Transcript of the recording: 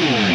Ooh.